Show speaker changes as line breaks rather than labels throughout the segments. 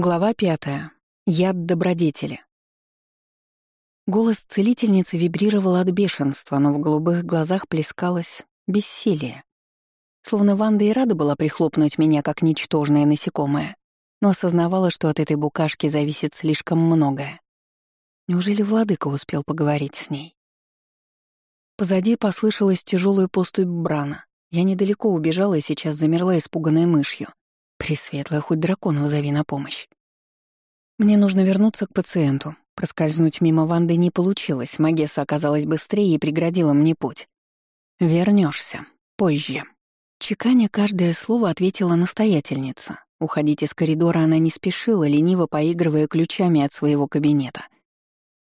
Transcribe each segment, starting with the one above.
Глава пятая. Яд добродетели. Голос целительницы вибрировал от бешенства, но в голубых глазах плескалось бессилие. Словно Ванда и рада была прихлопнуть меня, как ничтожное насекомое, но осознавала, что от этой букашки зависит слишком многое. Неужели владыка успел поговорить с ней? Позади послышалась тяжелая поступь Брана. Я недалеко убежала и сейчас замерла испуганной мышью. Пресветлая, хоть дракона зови на помощь. Мне нужно вернуться к пациенту. Проскользнуть мимо Ванды не получилось, Магесса оказалась быстрее и преградила мне путь. Вернешься Позже». Чеканя каждое слово ответила настоятельница. Уходить из коридора она не спешила, лениво поигрывая ключами от своего кабинета.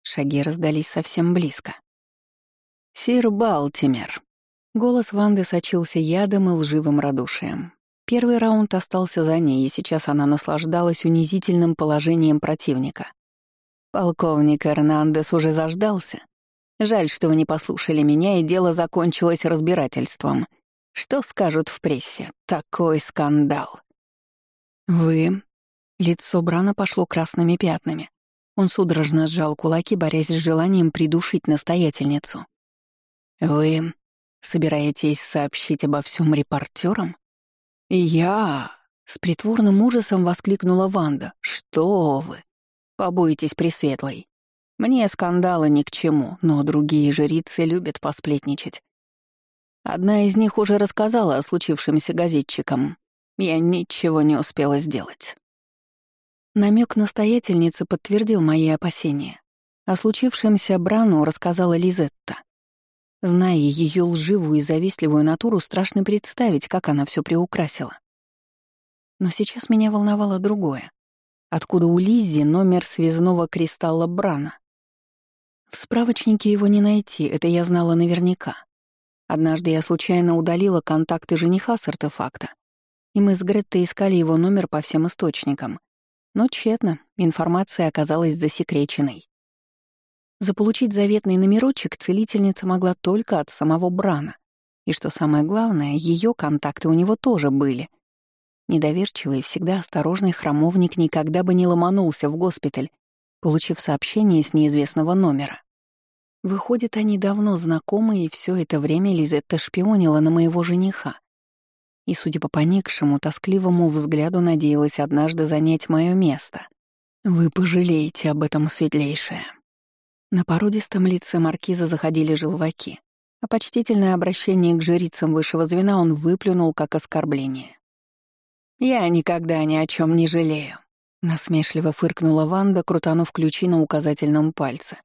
Шаги раздались совсем близко. «Сир Балтимер». Голос Ванды сочился ядом и лживым радушием. Первый раунд остался за ней, и сейчас она наслаждалась унизительным положением противника. Полковник Эрнандес уже заждался. Жаль, что вы не послушали меня, и дело закончилось разбирательством. Что скажут в прессе? Такой скандал. Вы... Лицо Брана пошло красными пятнами. Он судорожно сжал кулаки, борясь с желанием придушить настоятельницу. «Вы собираетесь сообщить обо всем репортерам?» «Я!» — с притворным ужасом воскликнула Ванда. «Что вы? Побойтесь, Пресветлой. Мне скандалы ни к чему, но другие жрицы любят посплетничать. Одна из них уже рассказала о случившемся газетчикам. Я ничего не успела сделать». Намек настоятельницы подтвердил мои опасения. О случившемся Брану рассказала Лизетта. Зная ее лживую и завистливую натуру, страшно представить, как она все приукрасила. Но сейчас меня волновало другое. Откуда у Лиззи номер связного кристалла Брана? В справочнике его не найти, это я знала наверняка. Однажды я случайно удалила контакты жениха с артефакта, и мы с Греттой искали его номер по всем источникам. Но тщетно, информация оказалась засекреченной. Заполучить заветный номерочек целительница могла только от самого Брана. И что самое главное, ее контакты у него тоже были. Недоверчивый, всегда осторожный храмовник никогда бы не ломанулся в госпиталь, получив сообщение с неизвестного номера. Выходит, они давно знакомы, и все это время Лизетта шпионила на моего жениха. И, судя по поникшему, тоскливому взгляду, надеялась однажды занять мое место. «Вы пожалеете об этом, светлейшее», на породистом лице маркиза заходили желваки, а почтительное обращение к жрицам высшего звена он выплюнул как оскорбление. «Я никогда ни о чем не жалею», — насмешливо фыркнула Ванда, крутанув ключи на указательном пальце.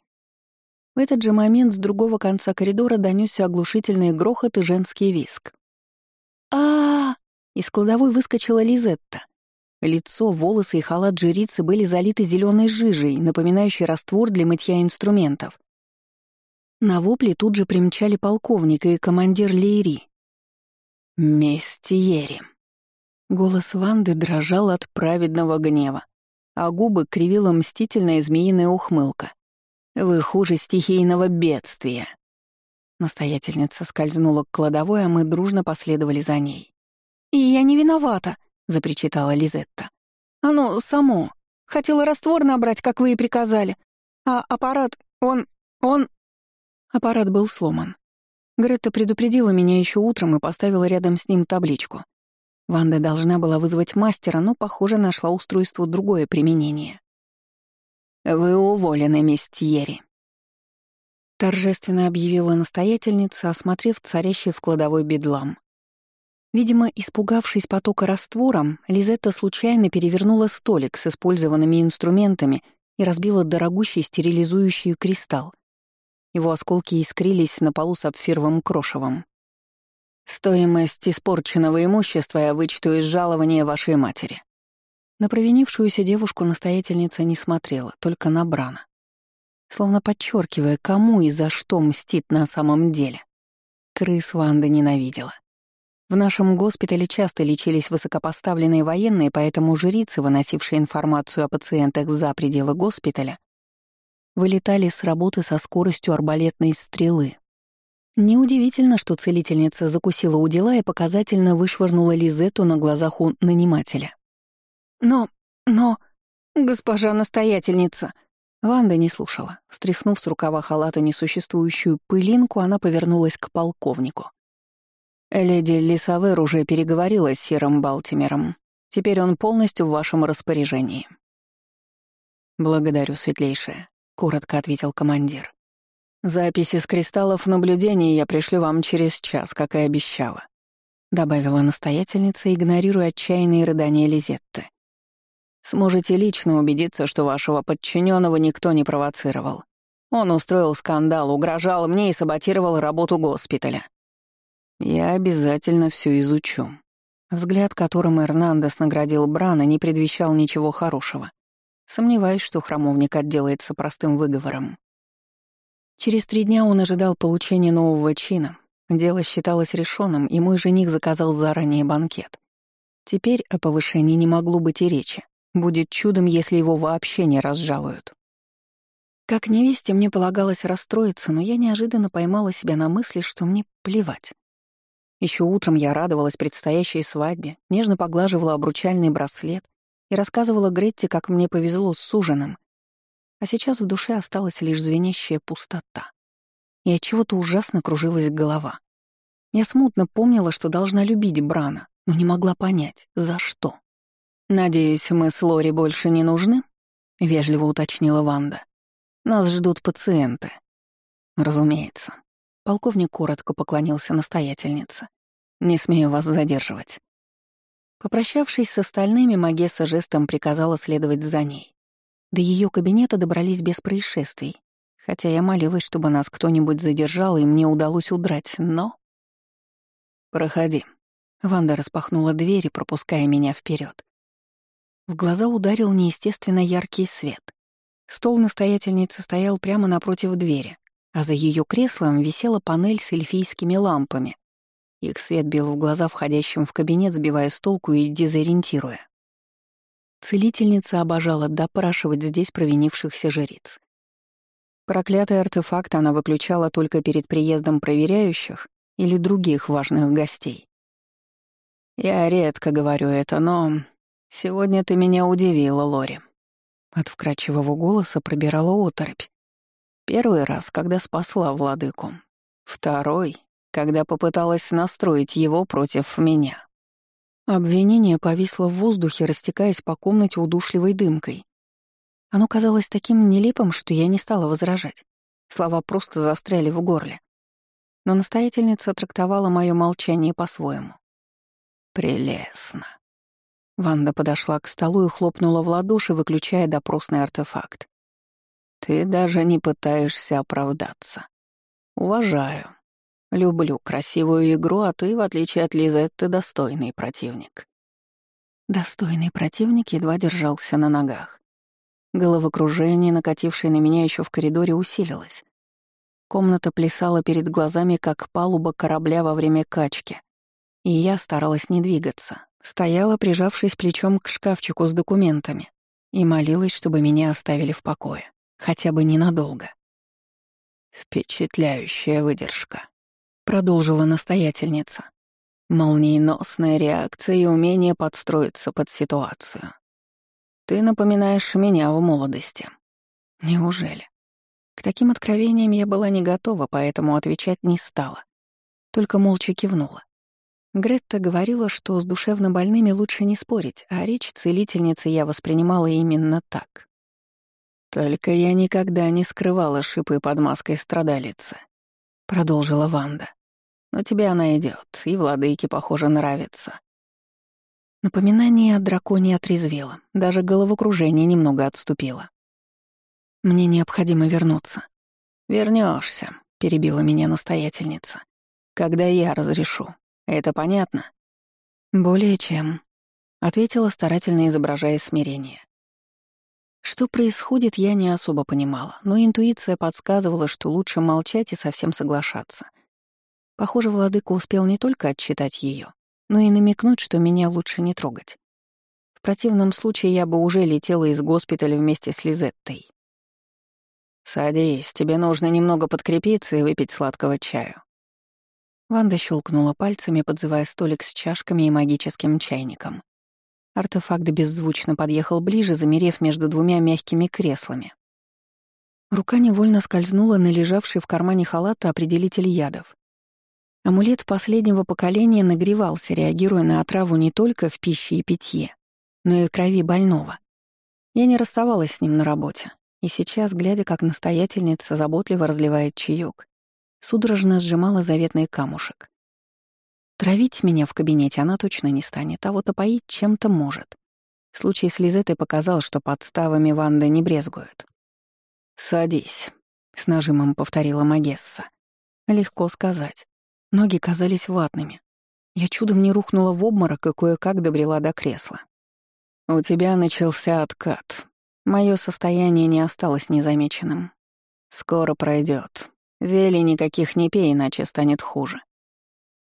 В этот же момент с другого конца коридора донесся оглушительный грохот и женский виск. а, -а, Из кладовой выскочила Лизетта. Лицо, волосы и халат жрицы были залиты зеленой жижей, напоминающей раствор для мытья инструментов. На вопли тут же примчали полковник и командир Лейри. «Местиери». Голос Ванды дрожал от праведного гнева, а губы кривила мстительная змеиная ухмылка. «Вы хуже стихийного бедствия». Настоятельница скользнула к кладовой, а мы дружно последовали за ней.
«И я не виновата», запричитала Лизетта. «Оно само. Хотела раствор набрать, как вы и приказали. А аппарат, он... он...»
Аппарат был сломан. Гретта предупредила меня еще утром и поставила рядом с ним табличку. Ванда должна была вызвать мастера, но, похоже, нашла устройству другое применение. «Вы уволены, местьери», — торжественно объявила настоятельница, осмотрев царящий в кладовой бедлам. Видимо, испугавшись потока раствором, Лизетта случайно перевернула столик с использованными инструментами и разбила дорогущий стерилизующий кристалл. Его осколки искрились на полу сапфировым крошевом. «Стоимость испорченного имущества я вычту из жалования вашей матери». На провинившуюся девушку настоятельница не смотрела, только на Брана. Словно подчеркивая, кому и за что мстит на самом деле. Крыс Ванда ненавидела. В нашем госпитале часто лечились высокопоставленные военные, поэтому жрицы, выносившие информацию о пациентах за пределы госпиталя, вылетали с работы со скоростью арбалетной стрелы. Неудивительно, что целительница закусила у дела и показательно вышвырнула Лизету на глазах у нанимателя.
«Но... но...» госпожа настоятельница!»
Ванда не слушала. Стряхнув с рукава халата несуществующую пылинку, она повернулась к полковнику. «Леди Лисавер уже переговорила с Сиром Балтимером. Теперь он полностью в вашем распоряжении». «Благодарю, светлейшая», — коротко ответил командир. «Записи с кристаллов наблюдений я пришлю вам через час, как и обещала», — добавила настоятельница, игнорируя отчаянные рыдания Лизетты. «Сможете лично убедиться, что вашего подчиненного никто не провоцировал. Он устроил скандал, угрожал мне и саботировал работу госпиталя. Я обязательно все изучу. Взгляд, которым Эрнандес наградил Брана, не предвещал ничего хорошего. Сомневаюсь, что храмовник отделается простым выговором. Через три дня он ожидал получения нового чина. Дело считалось решенным, и мой жених заказал заранее банкет. Теперь о повышении не могло быть и речи. Будет чудом, если его вообще не разжалуют. Как невесте мне полагалось расстроиться, но я неожиданно поймала себя на мысли, что мне плевать. Еще утром я радовалась предстоящей свадьбе, нежно поглаживала обручальный браслет и рассказывала Гретте, как мне повезло с ужином. А сейчас в душе осталась лишь звенящая пустота. И от чего-то ужасно кружилась голова. Я смутно помнила, что должна любить Брана, но не могла понять, за что. «Надеюсь, мы с Лори больше не нужны?» — вежливо уточнила Ванда. «Нас ждут пациенты». «Разумеется», Полковник коротко поклонился настоятельнице. «Не смею вас задерживать». Попрощавшись с остальными, Магесса жестом приказала следовать за ней. До ее кабинета добрались без происшествий, хотя я молилась, чтобы нас кто-нибудь задержал, и мне удалось удрать, но... «Проходи». Ванда распахнула дверь, пропуская меня вперед. В глаза ударил неестественно яркий свет. Стол настоятельницы стоял прямо напротив двери, а за ее креслом висела панель с эльфийскими лампами. Их свет бил в глаза входящим в кабинет, сбивая с толку и дезориентируя. Целительница обожала допрашивать здесь провинившихся жриц. Проклятый артефакт она выключала только перед приездом проверяющих или других важных гостей. «Я редко говорю это, но сегодня ты меня удивила, Лори». От вкрадчивого голоса пробирала оторопь. Первый раз, когда спасла владыку. Второй, когда попыталась настроить его против меня. Обвинение повисло в воздухе, растекаясь по комнате удушливой дымкой. Оно казалось таким нелепым, что я не стала возражать. Слова просто застряли в горле. Но настоятельница трактовала мое молчание по-своему. «Прелестно». Ванда подошла к столу и хлопнула в ладоши, выключая допросный артефакт. Ты даже не пытаешься оправдаться. Уважаю. Люблю красивую игру, а ты, в отличие от Лизетты, достойный противник. Достойный противник едва держался на ногах. Головокружение, накатившее на меня еще в коридоре, усилилось. Комната плясала перед глазами, как палуба корабля во время качки. И я старалась не двигаться, стояла, прижавшись плечом к шкафчику с документами, и молилась, чтобы меня оставили в покое. Хотя бы ненадолго. «Впечатляющая выдержка», — продолжила настоятельница. «Молниеносная реакция и умение подстроиться под ситуацию. Ты напоминаешь меня в молодости». «Неужели?» К таким откровениям я была не готова, поэтому отвечать не стала. Только молча кивнула. Гретта говорила, что с душевно больными лучше не спорить, а речь целительницы я воспринимала именно так. «Только я никогда не скрывала шипы под маской страдалицы», — продолжила Ванда. «Но тебе она идет, и владыке, похоже, нравится». Напоминание о драконе отрезвело, даже головокружение немного отступило. «Мне необходимо вернуться». Вернешься, перебила меня настоятельница. «Когда я разрешу. Это понятно?» «Более чем», — ответила, старательно изображая смирение. Что происходит, я не особо понимала, но интуиция подсказывала, что лучше молчать и совсем соглашаться. Похоже, владыка успел не только отчитать ее, но и намекнуть, что меня лучше не трогать. В противном случае я бы уже летела из госпиталя вместе с Лизеттой. «Садись, тебе нужно немного подкрепиться и выпить сладкого чаю». Ванда щелкнула пальцами, подзывая столик с чашками и магическим чайником. Артефакт беззвучно подъехал ближе, замерев между двумя мягкими креслами. Рука невольно скользнула на лежавший в кармане халата определитель ядов. Амулет последнего поколения нагревался, реагируя на отраву не только в пище и питье, но и крови больного. Я не расставалась с ним на работе, и сейчас, глядя, как настоятельница заботливо разливает чаек, судорожно сжимала заветный камушек. Травить меня в кабинете она точно не станет, а вот опоить чем-то может. Случай с Лизетой показал, что подставами Ванда не брезгуют. «Садись», — с нажимом повторила Магесса. Легко сказать. Ноги казались ватными. Я чудом не рухнула в обморок и кое-как добрела до кресла. «У тебя начался откат. Мое состояние не осталось незамеченным. Скоро пройдет. Зелий никаких не пей, иначе станет хуже.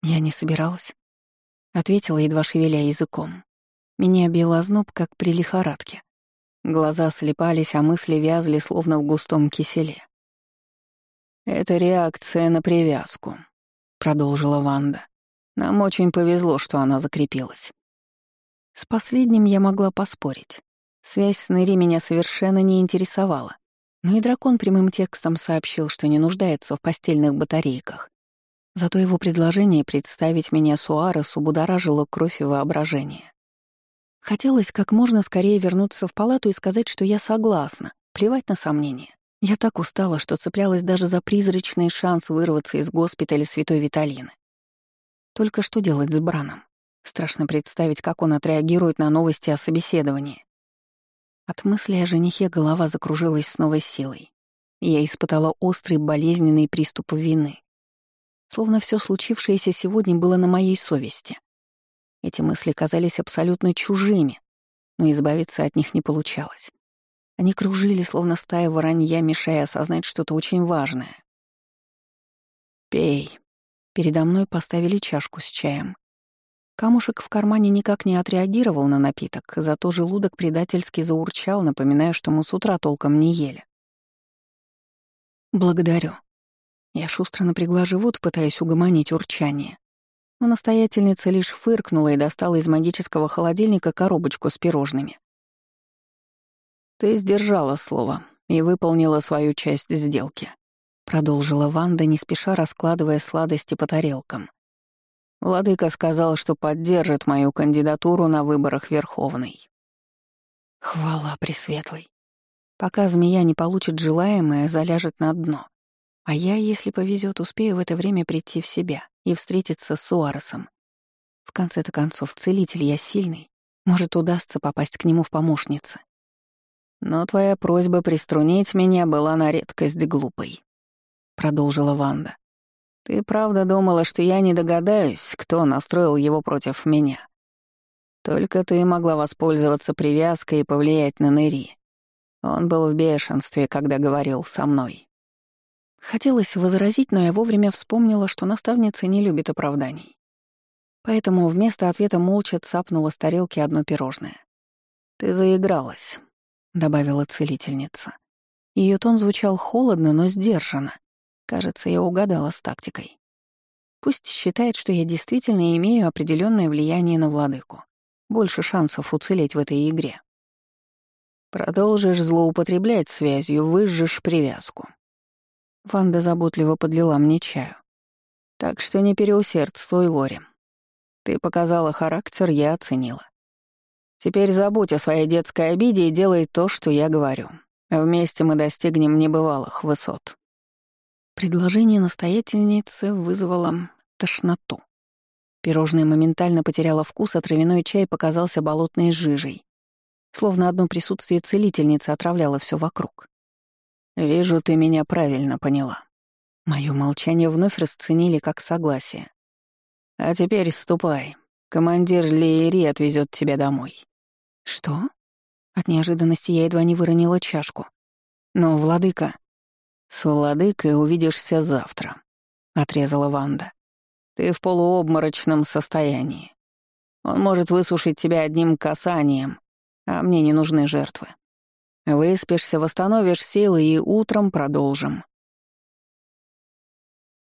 Я не собиралась. Ответила, едва шевеля языком. Меня бил озноб, как при лихорадке. Глаза слепались, а мысли вязли, словно в густом киселе. «Это реакция на привязку», — продолжила Ванда. «Нам очень повезло, что она закрепилась». С последним я могла поспорить. Связь с Нэри меня совершенно не интересовала. Но и дракон прямым текстом сообщил, что не нуждается в постельных батарейках. Зато его предложение представить меня Суаресу будоражило кровь и воображение. Хотелось как можно скорее вернуться в палату и сказать, что я согласна, плевать на сомнения. Я так устала, что цеплялась даже за призрачный шанс вырваться из госпиталя Святой Виталины. Только что делать с Браном? Страшно представить, как он отреагирует на новости о собеседовании. От мысли о женихе голова закружилась с новой силой. Я испытала острый болезненный приступ вины словно все случившееся сегодня было на моей совести. Эти мысли казались абсолютно чужими, но избавиться от них не получалось. Они кружили, словно стая воронья, мешая осознать что-то очень важное. «Пей». Передо мной поставили чашку с чаем. Камушек в кармане никак не отреагировал на напиток, зато желудок предательски заурчал, напоминая, что мы с утра толком не ели. «Благодарю», я шустро напрягла живот, пытаясь угомонить урчание. Но настоятельница лишь фыркнула и достала из магического холодильника коробочку с пирожными. «Ты сдержала слово и выполнила свою часть сделки», — продолжила Ванда, не спеша раскладывая сладости по тарелкам. Владыка сказал, что поддержит мою кандидатуру на выборах Верховной. Хвала Пресветлой. Пока змея не получит желаемое, заляжет на дно. А я, если повезет, успею в это время прийти в себя и встретиться с Суаресом. В конце-то концов, целитель я сильный. Может, удастся попасть к нему в помощницы. Но твоя просьба приструнить меня была на редкость глупой, — продолжила Ванда. Ты правда думала, что я не догадаюсь, кто настроил его против меня? Только ты могла воспользоваться привязкой и повлиять на Нери. Он был в бешенстве, когда говорил со мной. Хотелось возразить, но я вовремя вспомнила, что наставница не любит оправданий. Поэтому вместо ответа молча цапнула с тарелки одно пирожное. «Ты заигралась», — добавила целительница. Ее тон звучал холодно, но сдержанно. Кажется, я угадала с тактикой. Пусть считает, что я действительно имею определенное влияние на владыку. Больше шансов уцелеть в этой игре. Продолжишь злоупотреблять связью, выжжешь привязку. Ванда заботливо подлила мне чаю. Так что не переусердствуй, Лори. Ты показала характер, я оценила. Теперь забудь о своей детской обиде и делай то, что я говорю. Вместе мы достигнем небывалых высот. Предложение настоятельницы вызвало тошноту. Пирожное моментально потеряло вкус, а травяной чай показался болотной жижей. Словно одно присутствие целительницы отравляло все вокруг. «Вижу, ты меня правильно поняла». Моё молчание вновь расценили как согласие. «А теперь ступай. Командир Леери отвезет тебя домой». «Что?» От неожиданности я едва не выронила чашку. «Но, владыка...» «С владыкой увидишься завтра», — отрезала Ванда. «Ты в полуобморочном состоянии. Он может высушить тебя одним касанием, а мне не нужны жертвы. Выспишься, восстановишь силы и утром продолжим.